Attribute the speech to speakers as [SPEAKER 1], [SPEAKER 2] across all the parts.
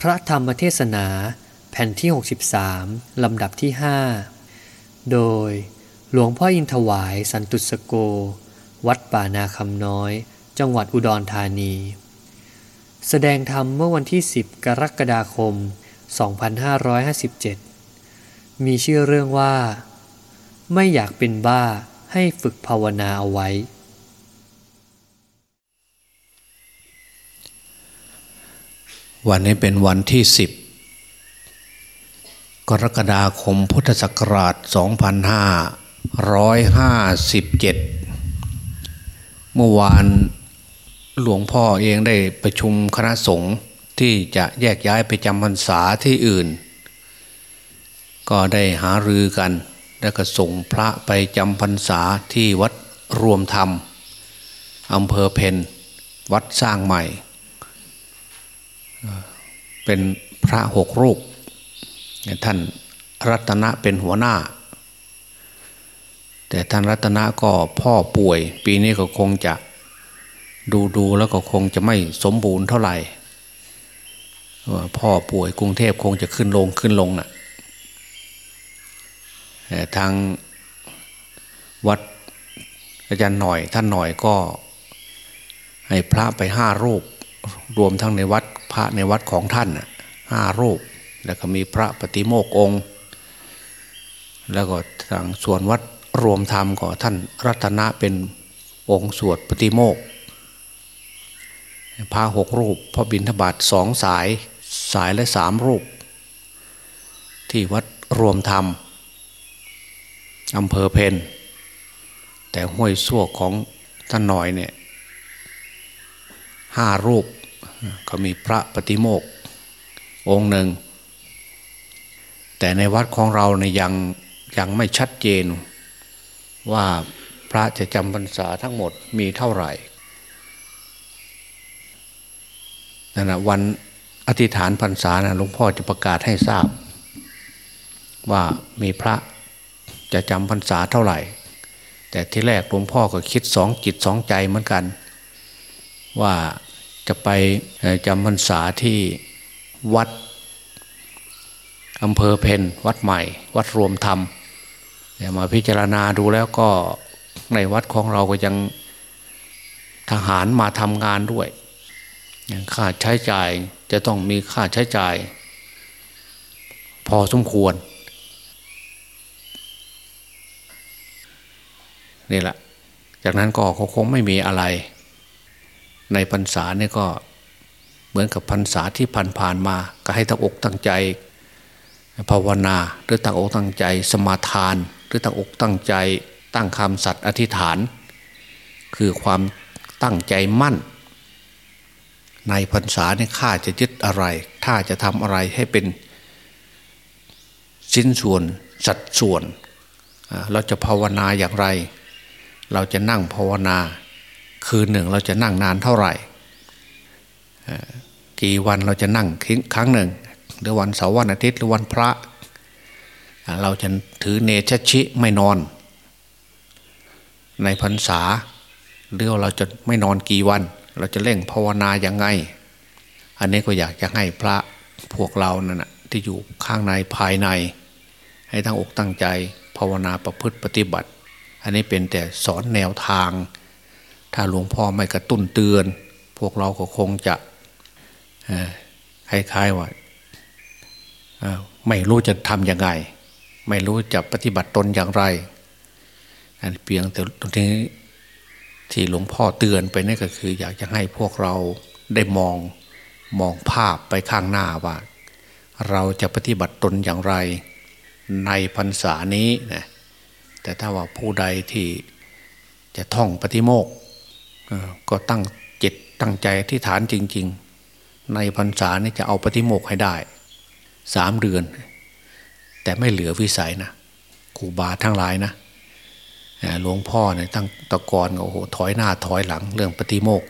[SPEAKER 1] พระธรรมเทศนาแผ่นที่ 63 ลำดับที่ 5 โดยหลวงพ่ออินทวายสันตุสโก วัดป่านาคำน้อย จังหวัดอุดรธานี แสดงธรรมเมื่อวันที่ 10 กรกฎาคม 2557 มีชื่อเรื่องว่า ไม่อยากเป็นบ้าให้ฝึกภาวนาเอาไว้
[SPEAKER 2] วันนี้เป็นวันที่สิบกรกฎาคมพุทธศักราช 2557 เมื่อวานหลวงพ่อเองได้ประชุมคณะสงฆ์ที่จะแยกย้ายไปจำพรรษาที่อื่น ก็ได้หารือกัน แล้วก็ส่งพระไปจำพรรษาที่วัดรวมธรรมอำเภอเพนวัดสร้างใหม่ เป็นพระหกรูป ท่านรัตนะเป็นหัวหน้า แต่ท่านรัตนะก็พ่อป่วย ปีนี้ก็คงจะดูดูแล้วก็คงจะไม่สมบูรณ์เท่าไหร่พ่อป่วยกรุงเทพคงจะขึ้นลงขึ้นลงนะ่ะแต่ทางวัดอาจารย์หน่อยท่านหน่อยก็ ให้พระไปห้ารูป รวมทั้งในวัดพระในวัดของท่านห้ารูป แล้วก็มีพระปฏิโมกองค์ แล้วก็ทางส่วนวัดรวมธรรมก็ท่านรัตนะเป็นองค์สวดปฏิโมกพระหกรูปพระบิณฑบาตสองสายสายและสามรูป ที่วัดรวมธรรมอำเภอเพนแต่ห้วยซั่วของท่านหน่อยเนี่ยห้ารูป ก็มีพระปฏิโมกองค์หนึ่ง แต่ในวัดของเราเนี่ยยังยังไม่ชัดเจน ว่าพระจะจำพรรษาทั้งหมดมีเท่าไหร่นั่นนะวันอธิษฐานพรรษานะหลวงพ่อจะประกาศให้ทราบ ว่ามีพระจะจำพรรษาเท่าไหร่ แต่ที่แรกหลวงพ่อก็คิดสองจิตสองใจเหมือนกัน ว่า จะไปจำพรรษาที่วัดอำเภอเพนวัดใหม่ วัดรวมธรรมมาพิจารณาดูแล้วก็ในวัดของเราก็ยังทหารมาทำงานด้วยค่าใช้จ่ายจะต้องมีค่าใช้จ่าย พอสมควรนี่แหละ จากนั้นก็คงไม่มีอะไร ในพรรษาเนี่ยก็เหมือนกับพรรษาที่ผ่านๆมา ก็ให้ตั้งอกตั้งใจ ภาวนาหรือตั้งอกตั้งใจ สมาทาน หรือตั้งอกตั้งใจ ตั้งคำสัตย์อธิษฐาน คือความตั้งใจมั่น ในพรรษาเนี่ยข้าจะยึดอะไรถ้าจะทำอะไรให้เป็นชิ้นส่วนสัดส่วน เราจะภาวนาอย่างไร เราจะนั่งภาวนา คืนหนึ่งเราจะนั่งนานเท่าไหร่กี่วันเราจะนั่งครั้งหนึ่ง หรือวันเสาร์วันอาทิตย์หรือวันพระ เราจะถือเนชชิไม่นอน ในพรรษาหรือเราจะไม่นอนกี่วัน เราจะเร่งภาวนาอย่างไง อันนี้ก็อยากจะให้พระพวกเรานั่นนะที่อยู่ข้างในภายใน ให้ทั้งอกตั้งใจภาวนาประพฤติปฏิบัติ อันนี้เป็นแต่สอนแนวทาง ถ้าหลวงพ่อไม่กระตุ้นเตือน พวกเราก็คงจะคล้ายๆว่าไม่รู้จะทำยังไง ไม่รู้จะปฏิบัติตนอย่างไรอันเพียงแต่ตรงนี้ที่หลวงพ่อเตือนไปนี่ก็คือ อยากจะให้พวกเราได้มองมองภาพไปข้างหน้าว่า เราจะปฏิบัติตนอย่างไร ในพรรษานี้นะแต่ถ้าว่าผู้ใดที่จะท่องปฏิโมก ก็ตั้งจิตตั้งใจที่ฐานจริง ๆ ในพรรษานี้จะเอาปฏิโมกให้ได้สามเดือน แต่ไม่เหลือวิสัยนะครูบาทั้งหลายนะหลวงพ่อเนี่ยตั้งตะกอนโอ้โหถอยหน้าถอยหลังเรื่องปฏิโมก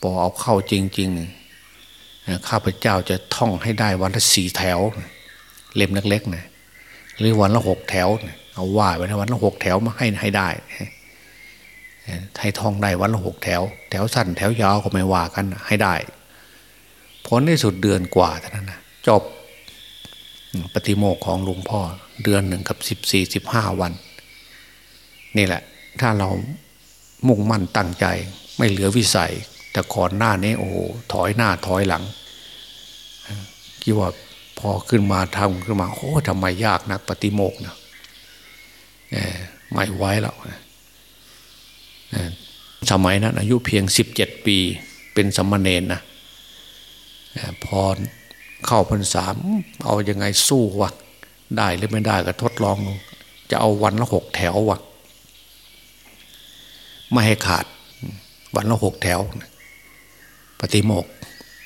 [SPEAKER 2] พอเอาเข้าจริงๆข้าพเจ้าจะท่องให้ได้วันละสี่แถว เล่มเล็กๆนะหรือวันละหกแถว เอาว่าไว้นะวันละหกแถวมาให้ให้ได้ ให้ท่องได้วันละหกแถว แถวสั้นแถวยาวก็ไม่ว่ากันให้ได้พลที่สุดเดือนกว่าเท่านั้นนะจบปฏิโมกของหลวงพ่อ เดือนหนึ่งกับสิบสี่สิบห้าวัน นี่แหละ ถ้าเรามุ่งมั่นตั้งใจ ไม่เหลือวิสัย แต่ก่อนหน้านี้โอ้ถอยหน้าถอยหลังคิดว่าพอขึ้นมาทำขึ้นมาโอ้ทำไมยากนักปฏิโมกนะไม่ไว้แล้ว สมัยนั้นอายุเพียงสิบเจ็ดปีเป็นสมณเณรนะพอเข้าพรรษาเอาอยัางไงสู้วะได้หรือไม่ได้ก็ทดลอง จะเอาวันละหกแถววะไม่ให้ขาดวันละหกแถว ปฏิโมก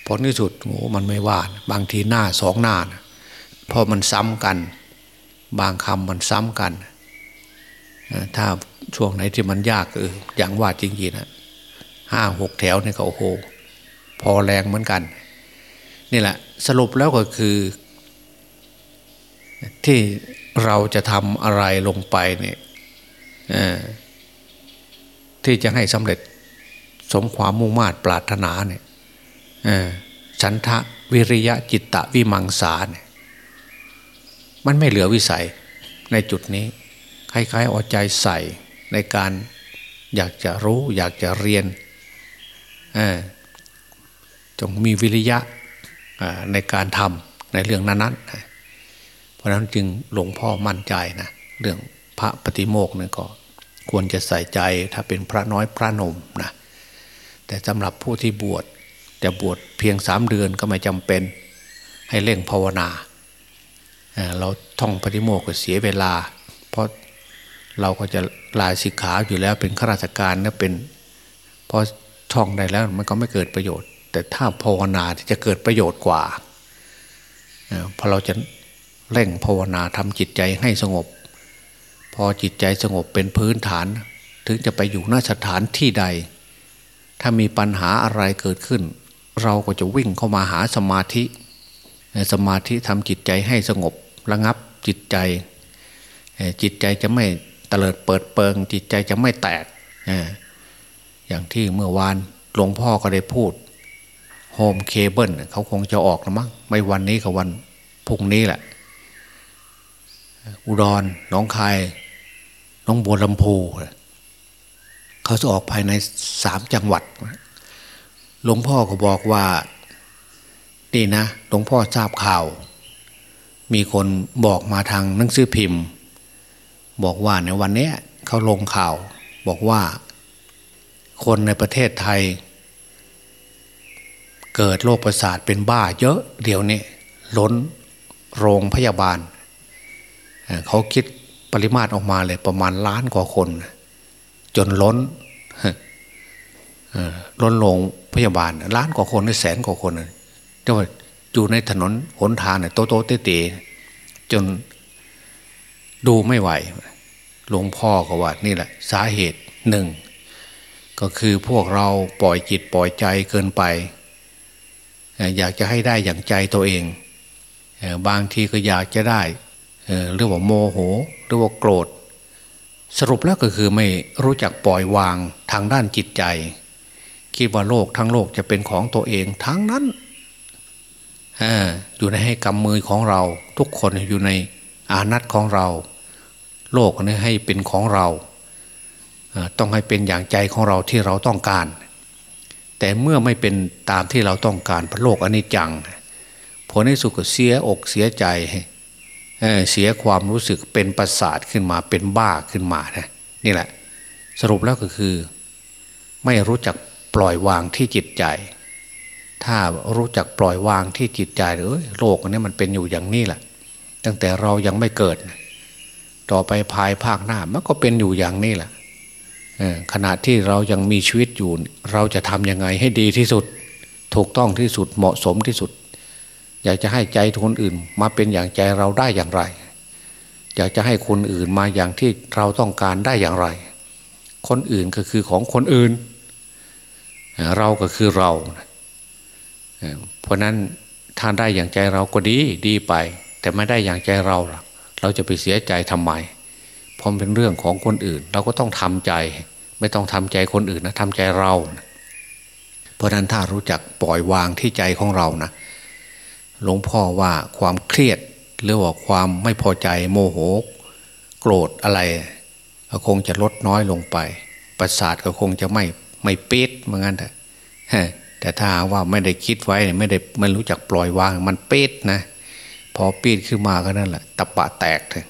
[SPEAKER 2] ผลที่สุดโอ้มันไม่ว่าบางทีหน้าสองหน้านะเพราะมันซ้ำกัน บางคำมันซ้ำกัน ถ้า ช่วงไหนที่มันยากเอออย่างว่าจริงๆนะห้าหกแถวนี่ก็โอ้โห พอแรงเหมือนกัน นี่แหละ สรุปแล้วก็คือ ที่เราจะทำอะไรลงไปเนี่ยที่จะให้สำเร็จสมความมุ่งมา่ปรารถนาเนี่ยฉันทะวิริยะจิตตะวิมังสาเนี่ยมันไม่เหลือวิสัยในจุดนี้คล้ายๆเอาใจใส่ ในการอยากจะรู้อยากจะเรียนจงมีวิริยะในการทำในเรื่องนั้นๆ เพราะนั้นจึงหลวงพ่อมั่นใจนะเรื่องพระปฏิโมกข์นี่ก็ควรจะใส่ใจถ้าเป็นพระน้อยพระนมนะแต่สำหรับผู้ที่บวชจะบวชเพียงสามเดือนก็ไม่จำเป็นให้เร่งภาวนา เราท่องปฏิโมกข์เสียเวลา เพราะ เราก็จะลายสิกขาอยู่แล้วเป็นข้าราชการนะเป็นพอท่องได้แล้วมันก็ไม่เกิดประโยชน์ แต่ถ้าภาวนาที่จะเกิดประโยชน์กว่าพอเราจะเร่งภาวนาทำจิตใจให้สงบ พอจิตใจสงบเป็นพื้นฐาน ถึงจะไปอยู่ ณ สถานที่ใด ถ้ามีปัญหาอะไรเกิดขึ้น เราก็จะวิ่งเข้ามาหาสมาธิ สมาธิทำจิตใจให้สงบระงับจิตใจ จิตใจจะไม่ เตลิดเปิดเปิงจิตใจจะไม่แตกอย่างที่เมื่อวานหลวงพ่อก็ได้พูด Home Cable เขาคงจะออกนะมั้งไม่วันนี้กับวันพุ่งนี้แหละ อุดรน้องคายน้องบัวลำพูเขาจะออกภายในสามจังหวัดหลวงพ่อก็บอกว่านี่นะหลวงพ่อทราบข่าว มีคนบอกมาทางหนังสือพิมพ์ บอกว่าในวันนี้เขาลงข่าว บอกว่า คนในประเทศไทย เกิดโรคประสาทเป็นบ้าเยอะเดี๋ยวนี้ล้นโรงพยาบาล เขาคิดปริมาตรออกมาเลยประมาณล้านกว่าคน จนล้นล้นโรงพยาบาล ล้านกว่าคนหรือแสนกว่าคนแต่ว่าอยู่ในถนนหนทางเนี่ยโตโตเตเตจน ดูไม่ไหว หลวงพ่อก็ว่านี่แหละ สาเหตุหนึ่ง ก็คือพวกเราปล่อยจิตปล่อยใจเกินไป อยากจะให้ได้อย่างใจตัวเอง บางทีก็อยากจะได้หรือว่าโมโหหรือว่าโกรธ สรุปแล้วก็คือไม่รู้จักปล่อยวางทางด้านจิตใจ คิดว่าโลกทั้งโลกจะเป็นของตัวเองทั้งนั้นอยู่ในให้กำมือของเรา ทุกคนอยู่ในอานัตของเรา โลกนี้ให้เป็นของเราต้องให้เป็นอย่างใจของเราที่เราต้องการ แต่เมื่อไม่เป็นตามที่เราต้องการพระโลกอนิจจัง ผลในสุขเสียอกเสียใจเสียความรู้สึกเป็นประสาทขึ้นมาเป็นบ้าขึ้นมานะนี่แหละ สรุปแล้วก็คือ ไม่รู้จักปล่อยวางที่จิตใจ ถ้ารู้จักปล่อยวางที่จิตใจเออโลกนี้มันเป็นอยู่อย่างนี้แหละ ตั้งแต่เรายังไม่เกิด ต่อไปภายภาคหน้ามันก็เป็นอยู่อย่างนี้แหละขณะที่เรายังมีชีวิตอยู่ เราจะทำยังไงให้ดีที่สุด ถูกต้องที่สุดเหมาะสมที่สุด อยากจะให้ใจคนอื่น มาเป็นอย่างใจเราได้อย่างไร อยากจะให้คนอื่นมาอย่างที่เราต้องการได้อย่างไร คนอื่นก็คือของคนอื่น เราก็คือเรา เพราะนั้นถ้าได้อย่างใจเราก็ดีดีไป แต่ไม่ได้อย่างใจเรา เราจะไปเสียใจทำไมเพราะเป็นเรื่องของคนอื่น เราก็ต้องทำใจ ไม่ต้องทำใจคนอื่นนะทำใจเรา เพราะนั้นถ้ารู้จักปล่อยวางที่ใจของเรานะหลวงพ่อว่าความเครียดหรือว่าความไม่พอใจโมโห โกรธอะไรก็คงจะลดน้อยลงไป ประสาทก็คงจะไม่ไม่ปิดเหมือนกันแต่แต่ถ้าว่าไม่ได้คิดไว้ไม่ได้ไม่รู้จักปล่อยวางมันปิดนะ พอปิดขึ้นมาก็นั่นแหละตะปะแตกเลย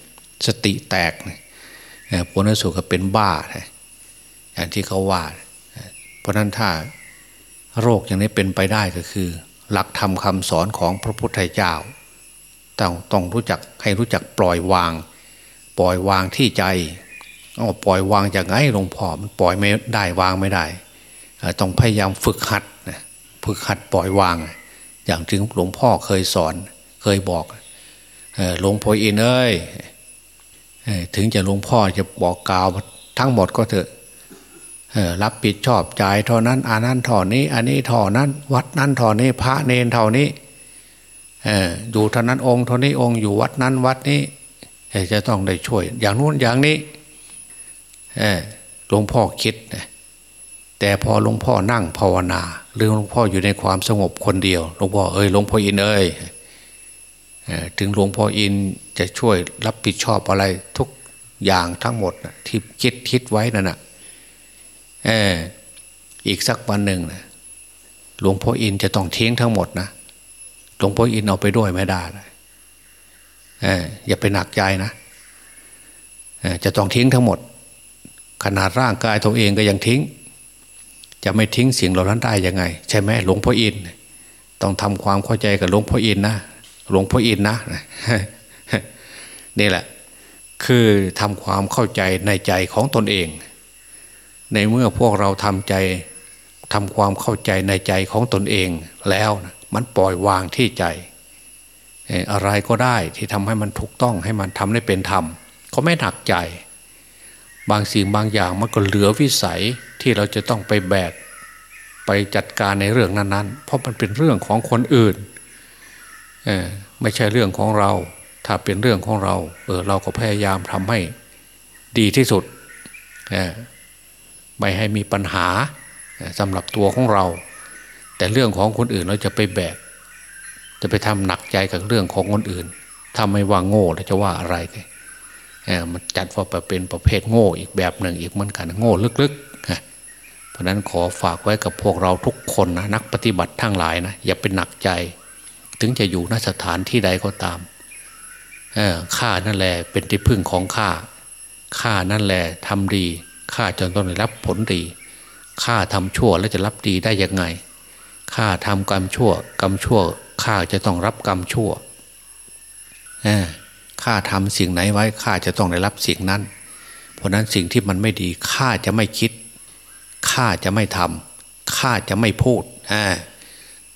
[SPEAKER 2] สติแตกเลยผลสุขก็เป็นบ้าเลยอย่างที่เขาว่า เพราะนั้นถ้าโรคอย่างนี้เป็นไปได้ก็คือ หลักธรรมคาสอนของพระพุทธเจ้า ต้องต้องรู้จักให้รู้จักปล่อยวาง ปล่อยวางที่ใจเอาปล่อยวางจากไงหลวงพ่อมันปล่อยไม่ได้วางไม่ได้ต้องพยายามฝึกหัดฝึกหัดปล่อยวาง อย่างที่หลวงพ่อเคยสอน เคยบอกหลวงพ่ออินเอ้ยถึงจะหลวงพ่อจะบอกกล่าวทั้งหมดก็เถอะรับผิดชอบจ่ายเท่านั้นอานั้นท่อนี้ อันนี้ท่อนั้น วัดนั้นท่อนี้ พระเนนเท่านี้อยู่เท่านั้นองค์เท่านี้องค์อยู่วัดนั้นวัดนี้จะต้องได้ช่วย อย่างนู้นอย่างนี้หลวงพ่อคิดแต่พอหลวงพ่อนั่งภาวนา หรือหลวงพ่ออยู่ในความสงบคนเดียวหลวงพ่อเอ้ยหลวงพ่ออินเอ้ย ถึงหลวงพ่ออินจะช่วยรับผิดชอบอะไรทุกอย่างทั้งหมดที่คิดคิดไว้นั่นนะอีกสักวันหนึ่งนะหลวงพ่ออินจะต้องทิ้งทั้งหมดนะหลวงพ่ออินเอาไปด้วยไม่ได้เลยอย่าไปหนักใจนะจะต้องทิ้งทั้งหมด ขนาดร่างกายตัวเองก็ยังทิ้ง จะไม่ทิ้งสิ่งเหล่านั้นได้ยังไง ใช่ไหมหลวงพ่ออิน ต้องทำความเข้าใจกับหลวงพ่ออินนะ หลวงพ่ออินนะนี่แหละ คือทำความเข้าใจในใจของตนเอง ในเมื่อพวกเราทำใจทำความเข้าใจในใจของตนเองแล้วมันปล่อยวางที่ใจ อะไรก็ได้ที่ทำให้มันถูกต้องให้มันทำได้เป็นธรรม ก็ไม่หนักใจ บางสิ่งบางอย่างมันก็เหลือวิสัยที่เราจะต้องไปแบกไปจัดการในเรื่องนั้นๆ เพราะมันเป็นเรื่องของคนอื่น ไม่ใช่เรื่องของเรา ถ้าเป็นเรื่องของเรา เออเราก็พยายามทำให้ดีที่สุดไม่ให้มีปัญหาสำหรับตัวของเรา แต่เรื่องของคนอื่นเราจะไปแบกจะไปทำหนักใจกับเรื่องของคนอื่นถ้าไม่ว่าโง่เราจะว่าอะไรมันจัดว่าเป็นประเภทโง่อีกแบบหนึ่งอีกเหมือนกันโง่ลึกๆเพราะนั้นขอฝากไว้กับพวกเราทุกคนนะนักปฏิบัติทั้งหลายนะอย่าเป็นหนักใจ ถึงจะอยู่นสถานที่ใดก็ตามข้านั่นแหละเป็นที่พึ่งของข้าข้านั่นแหละทำดีข้าจนต้องได้รับผลดีข้าทำชั่วแล้วจะรับดีได้ยังไงข้าทำกรรมชั่ว กรรมชั่วข้าจะต้องรับกรรมชั่วข้าทำสิ่งไหนไว้ข้าจะต้องได้รับสิ่งนั้น เพราะนั้นสิ่งที่มันไม่ดีข้าจะไม่คิดข้าจะไม่ทำข้าจะไม่พูด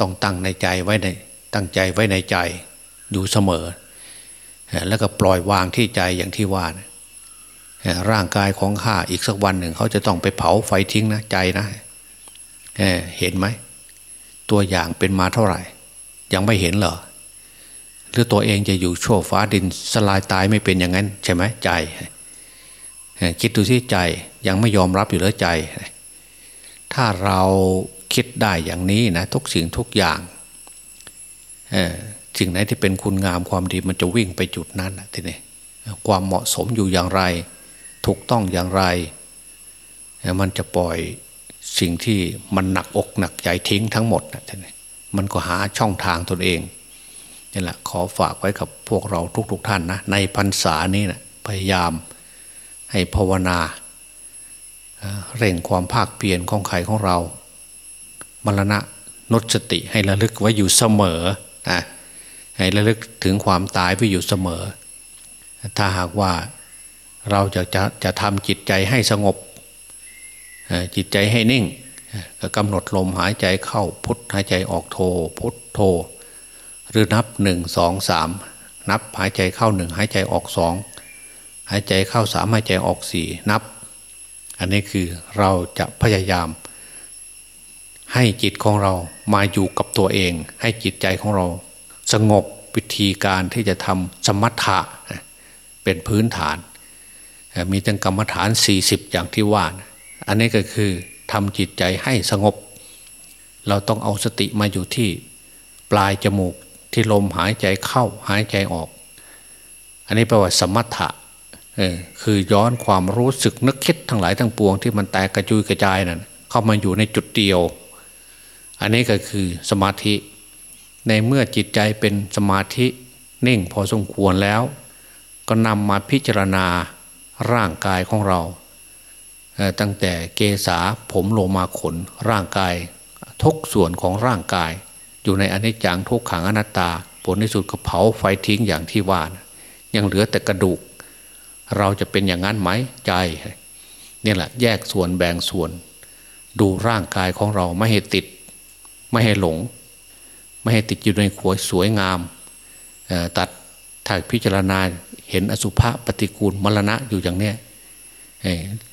[SPEAKER 2] ต้องตั้งในใจไว้ใน ตั้งใจไว้ในใจอยู่เสมอ แล้วก็ปล่อยวางที่ใจอย่างที่ว่านะร่างกายของข้าอีกสักวันหนึ่ง เขาจะต้องไปเผาไฟทิ้งนะใจนะเห็นไหม ตัวอย่างเป็นมาเท่าไหร่ ยังไม่เห็นเหรอหรือตัวเองจะอยู่โชว์ฟ้าดินสลายตายไม่เป็นอย่างนั้น ใช่ไหมใจ คิดดูที่ใจยังไม่ยอมรับอยู่แล้วใจ ถ้าเราคิดได้อย่างนี้นะทุกสิ่งทุกอย่าง สิ่งไหนที่เป็นคุณงามความดีมันจะวิ่งไปจุดนั้นทีนี้ความเหมาะสมอยู่อย่างไร ถูกต้องอย่างไร มันจะปล่อยสิ่งที่มันหนักอกหนักใจทิ้งทั้งหมดนะทีนี้มันก็หาช่องทางตนเองนี่แหละขอฝากไว้กับพวกเราทุกๆทท่านนะในพรรษานี้นะพยายามให้ภาวนา เร่งความภาคเปลี่ยนของใครของเรา มรณะนสติให้ระลึกไว้อยู่เสมอ นะให้ระลึกถึงความตายไปอยู่เสมอ ถ้าหากว่าเราจะจะจะทำจิตใจให้สงบ จิตใจให้นิ่ง ก็กำหนดลมหายใจเข้าพุทหายใจออกโทพุทโท หรือนับหนึ่งสองสามนับหายใจเข้าหนึ่งหายใจออกสองหายใจเข้าสามหายใจออกสี่นับ อันนี้คือเราจะพยายาม ให้จิตของเรามาอยู่กับตัวเอง ให้จิตใจของเรา สงบวิธีการที่จะทำสมถะเป็นพื้นฐาน มีตั้งกรรมฐาน 40 อย่างที่ว่านอันนี้ก็คือทำจิตใจให้สงบ เราต้องเอาสติมาอยู่ที่ปลายจมูกที่ลมหายใจเข้าหายใจออก อันนี้แปลว่าสมถะคือย้อนความรู้สึกนึกคิดทั้งหลายทั้งปวงที่มันแตกกระจุยกระจายนั่นเข้ามาอยู่ในจุดเดียว อันนี้ก็คือสมาธิ ในเมื่อจิตใจเป็นสมาธินิ่งพอสมควรแล้ว ก็นำมาพิจารณาร่างกายของเรา ตั้งแต่เกษาผมโลมาขนร่างกายทุกส่วนของร่างกาย อยู่ในอนิจจังทุกขังอนัตตา ผลที่สุดก็เผาไฟทิ้งอย่างที่ว่านะยังเหลือแต่กระดูก เราจะเป็นอย่างนั้นไหมใจนี่แหละ แยกส่วนแบ่งส่วน ดูร่างกายของเราไม่ให้ติด ไม่ให้หลง ไม่ให้ติดอยู่ในขวสวยงามตัดถ้าพิจารณาเห็นอสุภะปฏิกูลมรณะอยู่อย่างเนี้ย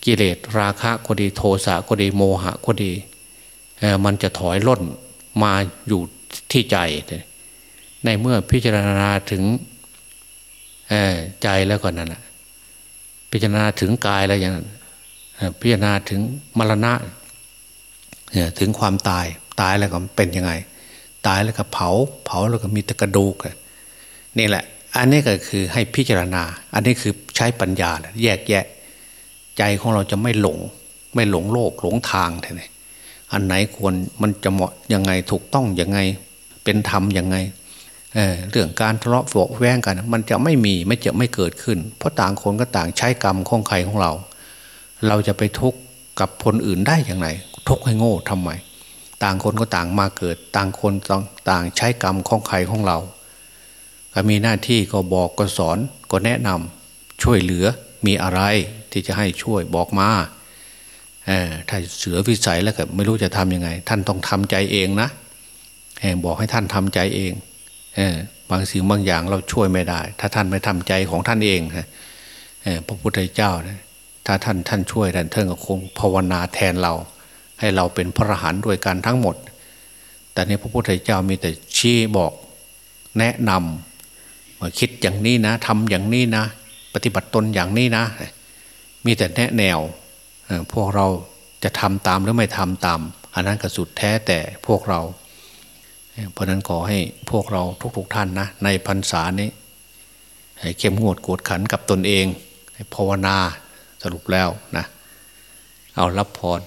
[SPEAKER 2] กิเลสราคะก็ดีโทสะก็ดีโมหะก็ดีมันจะถอยล่นมาอยู่ที่ใจ ในเมื่อพิจารณาถึงใจแล้วก่อนนั้นพิจารณาถึงกายแล้วอย่างนั้นพิจารณาถึงมรณะถึงความตาย ตายแล้วก็เป็นยังไง ตายแล้วก็เผา เผาแล้วก็มีแต่กระดูกนี่แหละ อันนี้ก็คือให้พิจารณา อันนี้คือใช้ปัญญาแยกแยะ ใจของเราจะไม่หลง ไม่หลงโลกหลงทางท่นี่อันไหนควรมันจะเหมาะยังไงถูกต้องยังไง เป็นธรรมยังไงเเรื่องการทะเลาะโวแว้งกัน มันจะไม่มีไม่จะไม่เกิดขึ้น เพราะต่างคนก็ต่างใช้กรรมของใครของเรา เราจะไปทุกข์กับคนอื่นได้อย่างไรทุกข์ให้โง่ทำไม ต่างคนก็ต่างมาเกิด ต่างคนต่างใช้กรรมของใครของเราก็มีหน้าที่ก็บอกก็สอนก็แนะนำช่วยเหลือมีอะไรที่จะให้ช่วยบอกมาถ้าเสือวิสัยแล้วก็ไม่รู้จะทำยังไง ท่านต้องทำใจเองนะบอกให้ท่านทำใจเองบางสิ่งบางอย่างเราช่วยไม่ได้ ถ้าท่านไม่ทำใจของท่านเองพระพุทธเจ้าถ้าท่านท่านช่วยท่านเทิงก็คงภาวนาแทนเรา ให้เราเป็นพระรหันต์ด้วยกันทั้งหมด แต่นี้พระพุทธเจ้ามีแต่ชี้บอกแนะนำว่าคิดอย่างนี้นะทำอย่างนี้นะ ปฏิบัติตนอย่างนี้นะ มีแต่แนะแนว พวกเราจะทำตามหรือไม่ทำตาม อันนั้นก็สุดแท้แต่พวกเรา เพราะนั้นขอให้พวกเราทุกๆทท่านนะ ในพรรษานี้ให้เข้มงวดกวดขันกับตนเองภาวนาสรุปแล้วนะ เอารับพร